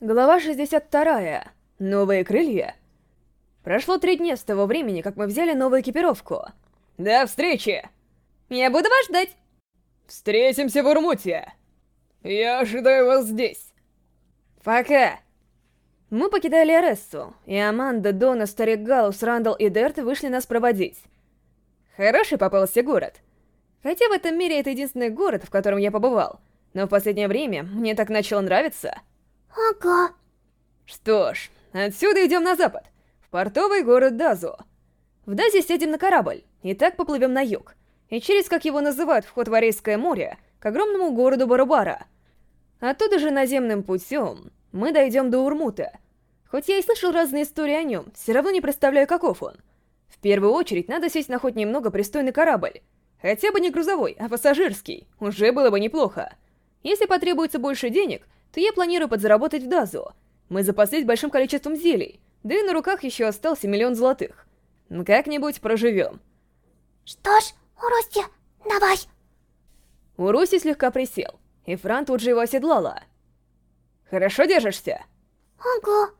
Глава 62. Новые крылья. Прошло три дня с того времени, как мы взяли новую экипировку. До встречи! Я буду вас ждать! Встретимся в Урмуте! Я ожидаю вас здесь! Пока! Мы покидали Арессу, и Аманда, Дона, Старик Галус, Рандall и Дерт вышли нас проводить. Хороший попался город. Хотя в этом мире это единственный город, в котором я побывал, но в последнее время мне так начало нравиться. Ага. Что ж, отсюда идем на запад, в портовый город Дазу. В Дазе сядем на корабль, и так поплывем на юг, и через, как его называют, вход в Арейское море, к огромному городу Барубара. Оттуда же наземным путем мы дойдем до Урмута. Хоть я и слышал разные истории о нем, все равно не представляю, каков он. В первую очередь надо сесть на хоть немного пристойный корабль. Хотя бы не грузовой, а пассажирский. Уже было бы неплохо. Если потребуется больше денег, то я планирую подзаработать в Дазу. Мы запаслись большим количеством зелий, да и на руках еще остался миллион золотых. Как-нибудь проживем. Что ж, Уруси, давай. Уруси слегка присел, и Фран тут же его оседлала. Хорошо держишься? Ого.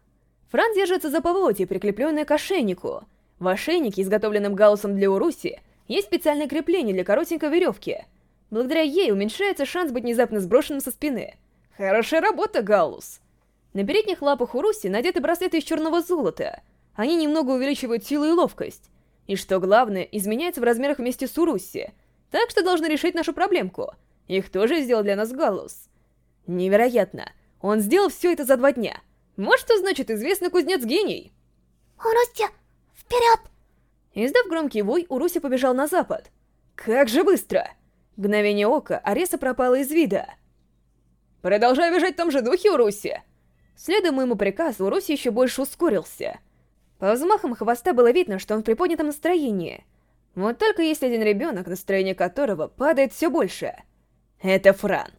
Фран держится за поводье, прикрепленное к ошейнику. В ошейнике, изготовленном галусом для Уруси, есть специальное крепление для коротенькой веревки. Благодаря ей уменьшается шанс быть внезапно сброшенным со спины. Хорошая работа, Галус. На передних лапах у Руси надеты браслеты из черного золота. Они немного увеличивают силу и ловкость. И что главное, изменяются в размерах вместе с Уруси. Так что должны решить нашу проблемку. Их тоже сделал для нас Галус. Невероятно. Он сделал все это за два дня. Вот что значит известный кузнец-гений. Уруси, вперед! Издав громкий вой, Уруси побежал на запад. Как же быстро! Мгновение ока Ареса пропала из вида. Продолжай бежать в том же духе, Уруси!» Следуя моему приказу, Уруси еще больше ускорился. По взмахам хвоста было видно, что он в приподнятом настроении. Вот только есть один ребенок, настроение которого падает все больше. Это Фран.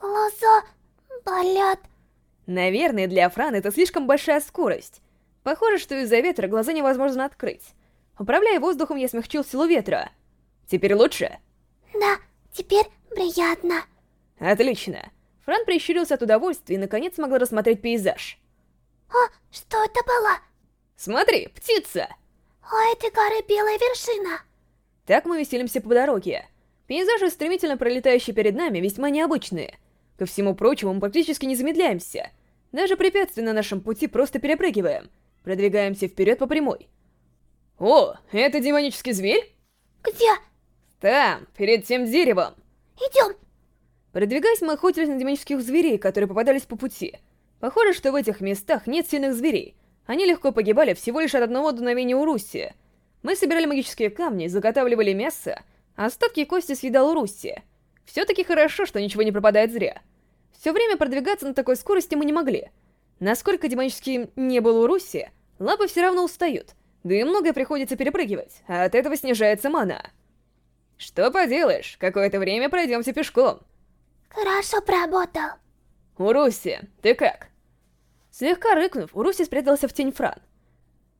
Глаза болят. Наверное, для Франа это слишком большая скорость. Похоже, что из-за ветра глаза невозможно открыть. Управляя воздухом, я смягчил силу ветра. Теперь лучше? Да, теперь приятно. Отлично. Фран прищурился от удовольствия и наконец смогла рассмотреть пейзаж. О, что это было? Смотри, птица! У этой горы белая вершина. Так мы веселимся по дороге. Пейзажи, стремительно пролетающие перед нами, весьма необычные. Ко всему прочему, мы практически не замедляемся. Даже препятствия на нашем пути просто перепрыгиваем. Продвигаемся вперед по прямой. О, это демонический зверь? Где? Там, перед тем деревом. Идем. Продвигаясь, мы охотились на демонических зверей, которые попадались по пути. Похоже, что в этих местах нет сильных зверей. Они легко погибали всего лишь от одного дуновения Уруси. Мы собирали магические камни, заготавливали мясо, а остатки кости съедал Уруси. Все-таки хорошо, что ничего не пропадает зря. Все время продвигаться на такой скорости мы не могли. Насколько демоническим не был Уруси, лапы все равно устают, да и многое приходится перепрыгивать, а от этого снижается мана. Что поделаешь, какое-то время пройдемся пешком. Хорошо поработал. Уруси, ты как? Слегка рыкнув, Уруси спрятался в тень Фран.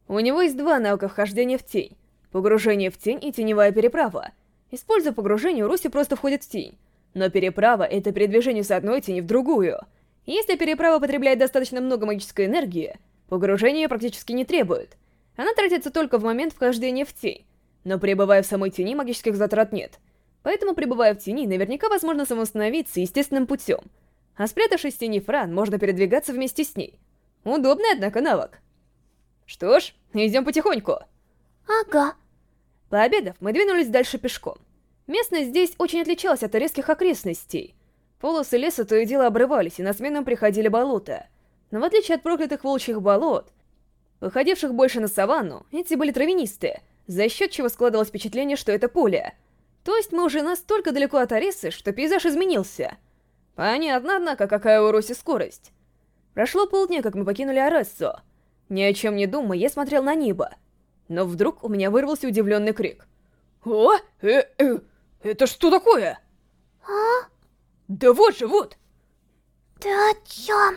У него есть два навыка вхождения в тень. Погружение в тень и теневая переправа. Используя погружение, Уруси просто входит в тень. Но переправа — это передвижение с одной тени в другую. Если переправа потребляет достаточно много магической энергии, погружение практически не требует. Она тратится только в момент вхождения в тень. Но пребывая в самой тени, магических затрат нет — Поэтому, пребывая в тени, наверняка возможно самоустановиться естественным путем. А спрятавшись в тени Фран, можно передвигаться вместе с ней. Удобный, однако, навык. Что ж, идем потихоньку. Ага. Пообедав, мы двинулись дальше пешком. Местность здесь очень отличалась от резких окрестностей. Полосы леса то и дело обрывались, и на смену приходили болота. Но в отличие от проклятых волчьих болот, выходивших больше на саванну, эти были травянистые, за счет чего складывалось впечатление, что это поле — то есть мы уже настолько далеко от Арисы, что пейзаж изменился. Понятно, однако, какая у Руси скорость. Прошло полдня, как мы покинули Арессу. Ни о чем не думая, я смотрел на небо. Но вдруг у меня вырвался удивленный крик. «О, э, э, это что такое?» «А?» «Да вот же, вот!» «Ты о чем?»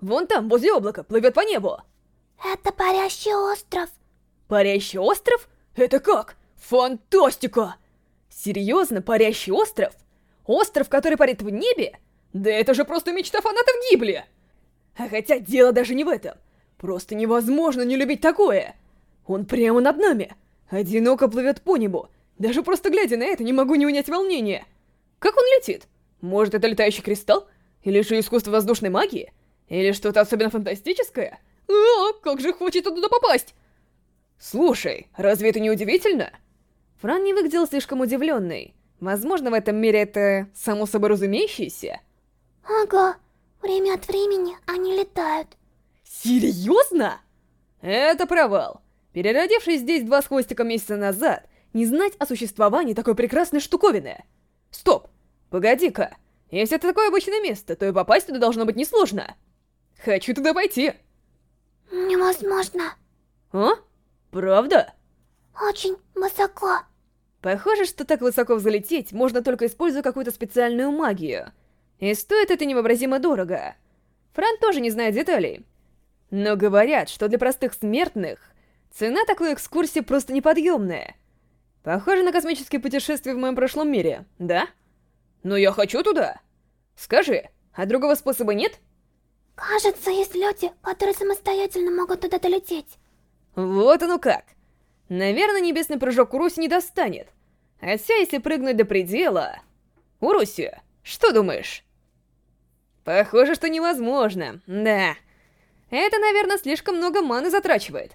«Вон там, возле облака, плывет по небу!» «Это парящий остров!» «Парящий остров? Это как?» Фантастика! Серьезно, парящий остров? Остров, который парит в небе? Да это же просто мечта фанатов Гибли! А хотя дело даже не в этом. Просто невозможно не любить такое. Он прямо над нами. Одиноко плывет по небу. Даже просто глядя на это, не могу не унять волнение. Как он летит? Может, это летающий кристалл? Или же искусство воздушной магии? Или что-то особенно фантастическое? А, как же хочется туда попасть! Слушай, разве это не удивительно? Фран не выглядел слишком удивленный. Возможно, в этом мире это само собой разумеющееся. Ага, время от времени они летают. Серьезно? Это провал. Переродившись здесь два с хвостиком месяца назад, не знать о существовании такой прекрасной штуковины. Стоп, погоди-ка. Если это такое обычное место, то и попасть туда должно быть несложно. Хочу туда пойти. Невозможно. А? Правда? Очень высоко. Похоже, что так высоко взлететь можно только используя какую-то специальную магию. И стоит это невообразимо дорого. Фран тоже не знает деталей. Но говорят, что для простых смертных цена такой экскурсии просто неподъемная. Похоже на космические путешествия в моем прошлом мире, да? Но я хочу туда. Скажи, а другого способа нет? Кажется, есть люди, которые самостоятельно могут туда долететь. Вот оно как. Наверное, небесный прыжок Уруси не достанет. Хотя, если прыгнуть до предела... Уруси, что думаешь? Похоже, что невозможно, да. Это, наверное, слишком много маны затрачивает.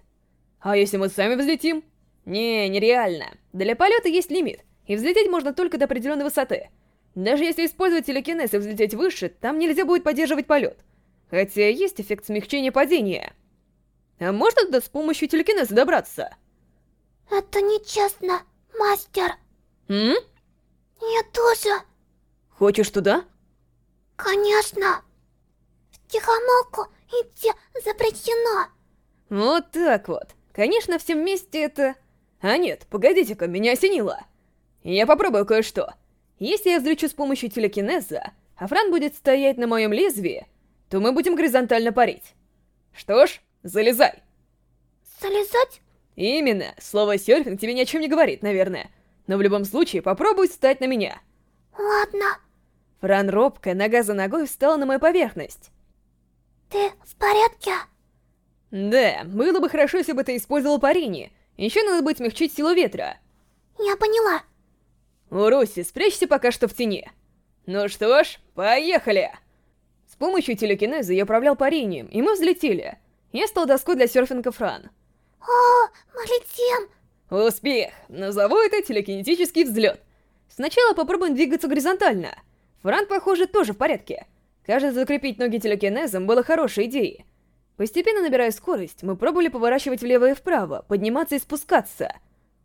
А если мы сами взлетим? Не, нереально. Для полета есть лимит, и взлететь можно только до определенной высоты. Даже если использовать телекинез и взлететь выше, там нельзя будет поддерживать полет. Хотя есть эффект смягчения падения. А можно туда с помощью телекинеза добраться? Это нечестно, мастер. М? Я тоже. Хочешь туда? Конечно. В тихомолку идти запрещено. Вот так вот. Конечно, всем вместе это... А нет, погодите-ка, меня осенило. Я попробую кое-что. Если я взлечу с помощью телекинеза, а Фран будет стоять на моем лезвии, то мы будем горизонтально парить. Что ж, залезай. Залезать? Именно. Слово серфинг тебе ни о чем не говорит, наверное. Но в любом случае, попробуй встать на меня. Ладно. Фран робко, нога за ногой, встала на мою поверхность. Ты в порядке? Да, было бы хорошо, если бы ты использовал парение. Еще надо будет смягчить силу ветра. Я поняла. Уруси, спрячься пока что в тени. Ну что ж, поехали! С помощью телекинеза я управлял парением, и мы взлетели. Я стал доской для серфинга Фран. О, мы летим. Успех! Назову это телекинетический взлет. Сначала попробуем двигаться горизонтально. Фран, похоже, тоже в порядке. Кажется, закрепить ноги телекинезом было хорошей идеей. Постепенно набирая скорость, мы пробовали поворачивать влево и вправо, подниматься и спускаться.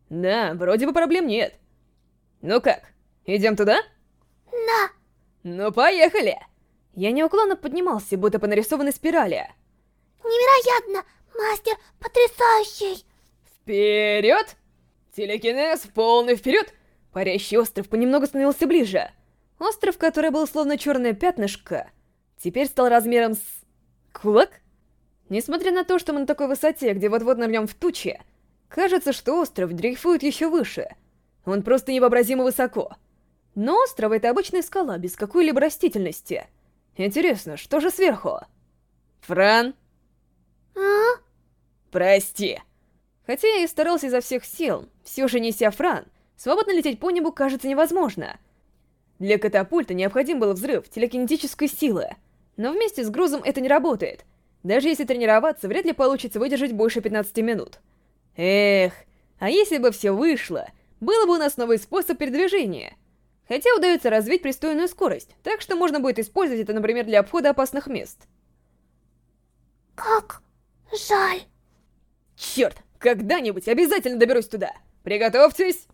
Да, вроде бы проблем нет. Ну как, идем туда? Да. Ну поехали! Я неуклонно поднимался, будто по нарисованной спирали. Невероятно! Мастер потрясающий! Вперед! Телекинез полный вперед! Парящий остров понемногу становился ближе. Остров, который был словно черное пятнышко, теперь стал размером с... кулак? Несмотря на то, что мы на такой высоте, где вот-вот нырнем в тучи, кажется, что остров дрейфует еще выше. Он просто невообразимо высоко. Но остров — это обычная скала, без какой-либо растительности. Интересно, что же сверху? Фран? А? Прости. Хотя я и старался изо всех сил, все же неся Фран, свободно лететь по небу кажется невозможно. Для катапульта необходим был взрыв телекинетической силы, но вместе с грузом это не работает. Даже если тренироваться, вряд ли получится выдержать больше 15 минут. Эх, а если бы все вышло, было бы у нас новый способ передвижения. Хотя удается развить пристойную скорость, так что можно будет использовать это, например, для обхода опасных мест. Как жаль. Черт, когда-нибудь обязательно доберусь туда. Приготовьтесь.